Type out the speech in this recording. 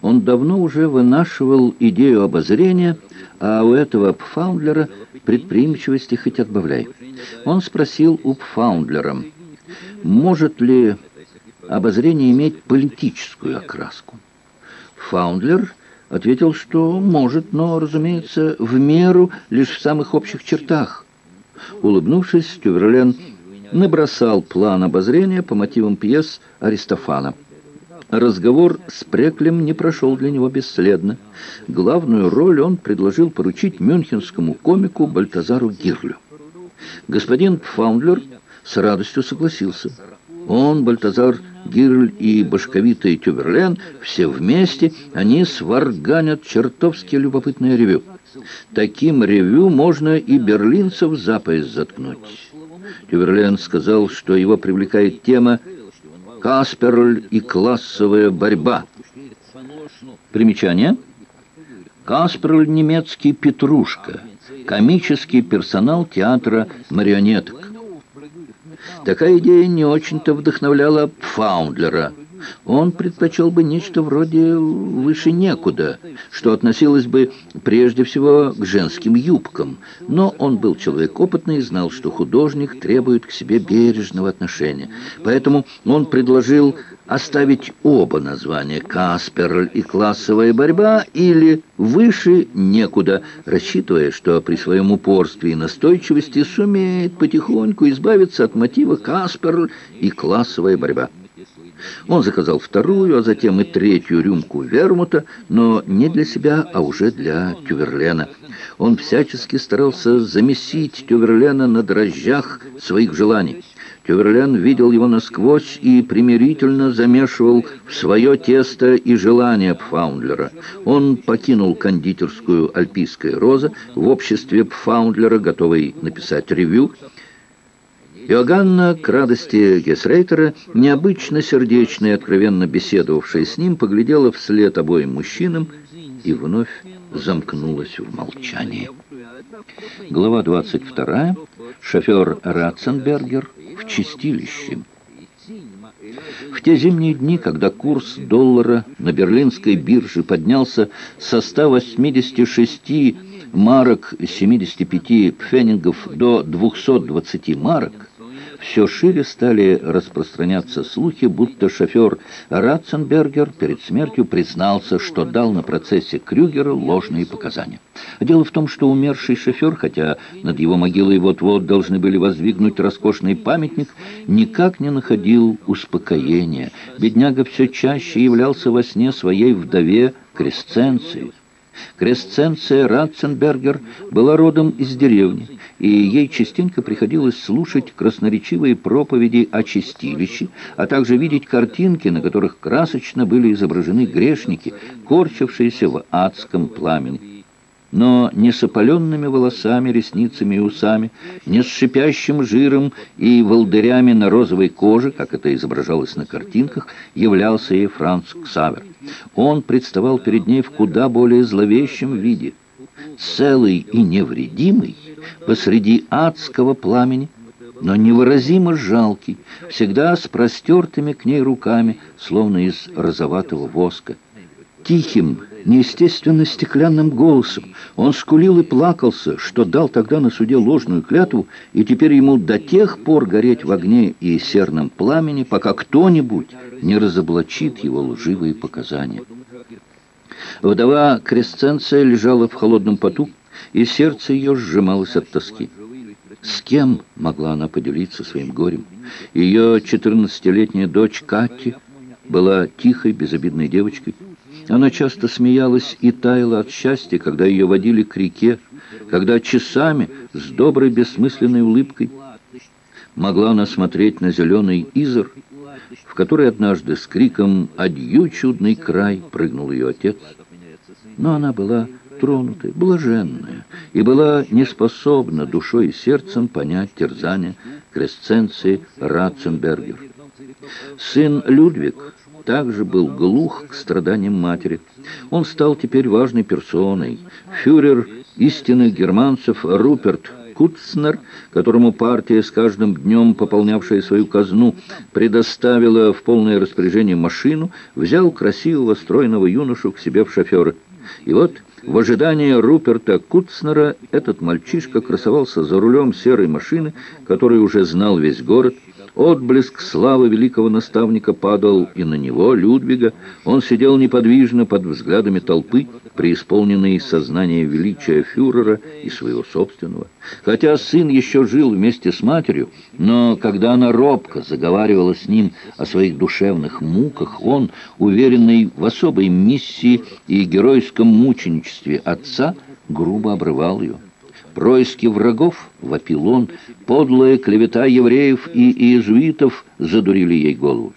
Он давно уже вынашивал идею обозрения, а у этого Пфаундлера предприимчивости хоть отбавляй. Он спросил у Пфаундлера, может ли обозрение иметь политическую окраску. Фаундлер ответил, что может, но, разумеется, в меру, лишь в самых общих чертах. Улыбнувшись, Тюверлен набросал план обозрения по мотивам пьес Аристофана. Разговор с Преклем не прошел для него бесследно. Главную роль он предложил поручить мюнхенскому комику Бальтазару Гирлю. Господин Фаундлер с радостью согласился. Он, Бальтазар Гирль и башковитый Тюберлен, все вместе, они сварганят чертовски любопытное ревю. Таким ревю можно и берлинцев за пояс заткнуть. Тюберлен сказал, что его привлекает тема «Касперль и классовая борьба». Примечание. Касперль немецкий Петрушка, комический персонал театра марионеток. Такая идея не очень-то вдохновляла Фаундлера. Он предпочел бы нечто вроде «выше некуда», что относилось бы прежде всего к женским юбкам. Но он был человек опытный и знал, что художник требует к себе бережного отношения. Поэтому он предложил оставить оба названия «Касперль» и «Классовая борьба» или «Выше некуда», рассчитывая, что при своем упорстве и настойчивости сумеет потихоньку избавиться от мотива «Касперль» и «Классовая борьба». Он заказал вторую, а затем и третью рюмку вермута, но не для себя, а уже для Тюверлена. Он всячески старался замесить Тюверлена на дрожжах своих желаний. Тюверлен видел его насквозь и примирительно замешивал в свое тесто и желания Пфаундлера. Он покинул кондитерскую «Альпийская роза» в обществе Пфаундлера, готовый написать ревю, Иоганна, к радости Гесрейтера, необычно сердечно и откровенно беседовавшая с ним, поглядела вслед обоим мужчинам и вновь замкнулась в молчании. Глава 22. Шофер Ратценбергер в чистилище. В те зимние дни, когда курс доллара на берлинской бирже поднялся со 186 марок 75 пфеннингов до 220 марок, все шире стали распространяться слухи, будто шофер Ратценбергер перед смертью признался, что дал на процессе Крюгера ложные показания. Дело в том, что умерший шофер, хотя над его могилой вот-вот должны были воздвигнуть роскошный памятник, никак не находил успокоения. Бедняга все чаще являлся во сне своей вдове Кресценции. Кресценция Ратценбергер была родом из деревни, и ей частенько приходилось слушать красноречивые проповеди о чистилище, а также видеть картинки, на которых красочно были изображены грешники, корчившиеся в адском пламени но не с опаленными волосами, ресницами и усами, не с шипящим жиром и волдырями на розовой коже, как это изображалось на картинках, являлся ей Франц Ксавер. Он представал перед ней в куда более зловещем виде. Целый и невредимый посреди адского пламени, но невыразимо жалкий, всегда с простертыми к ней руками, словно из розоватого воска. Тихим, неестественно стеклянным голосом. Он скулил и плакался, что дал тогда на суде ложную клятву, и теперь ему до тех пор гореть в огне и серном пламени, пока кто-нибудь не разоблачит его лживые показания. Вдова Кресценция лежала в холодном поту, и сердце ее сжималось от тоски. С кем могла она поделиться своим горем? Ее 14-летняя дочь Катти была тихой, безобидной девочкой, она часто смеялась и таяла от счастья, когда ее водили к реке, когда часами с доброй бессмысленной улыбкой могла она смотреть на зеленый изор, в который однажды с криком «Адью, чудный край!» прыгнул ее отец. Но она была тронутая, блаженная, и была неспособна душой и сердцем понять терзание Кресценции Ратценбергер. Сын Людвиг также был глух к страданиям матери. Он стал теперь важной персоной. Фюрер истинных германцев Руперт Куцнер, которому партия, с каждым днем пополнявшая свою казну, предоставила в полное распоряжение машину, взял красивого стройного юношу к себе в шоферы. И вот, в ожидании Руперта Куцнера, этот мальчишка красовался за рулем серой машины, которую уже знал весь город, Отблеск славы великого наставника падал и на него, Людвига. Он сидел неподвижно под взглядами толпы, преисполненный сознания величия фюрера и своего собственного. Хотя сын еще жил вместе с матерью, но когда она робко заговаривала с ним о своих душевных муках, он, уверенный в особой миссии и геройском мученичестве отца, грубо обрывал ее. Происки врагов, вопил он, подлая клевета евреев и иезуитов задурили ей голову.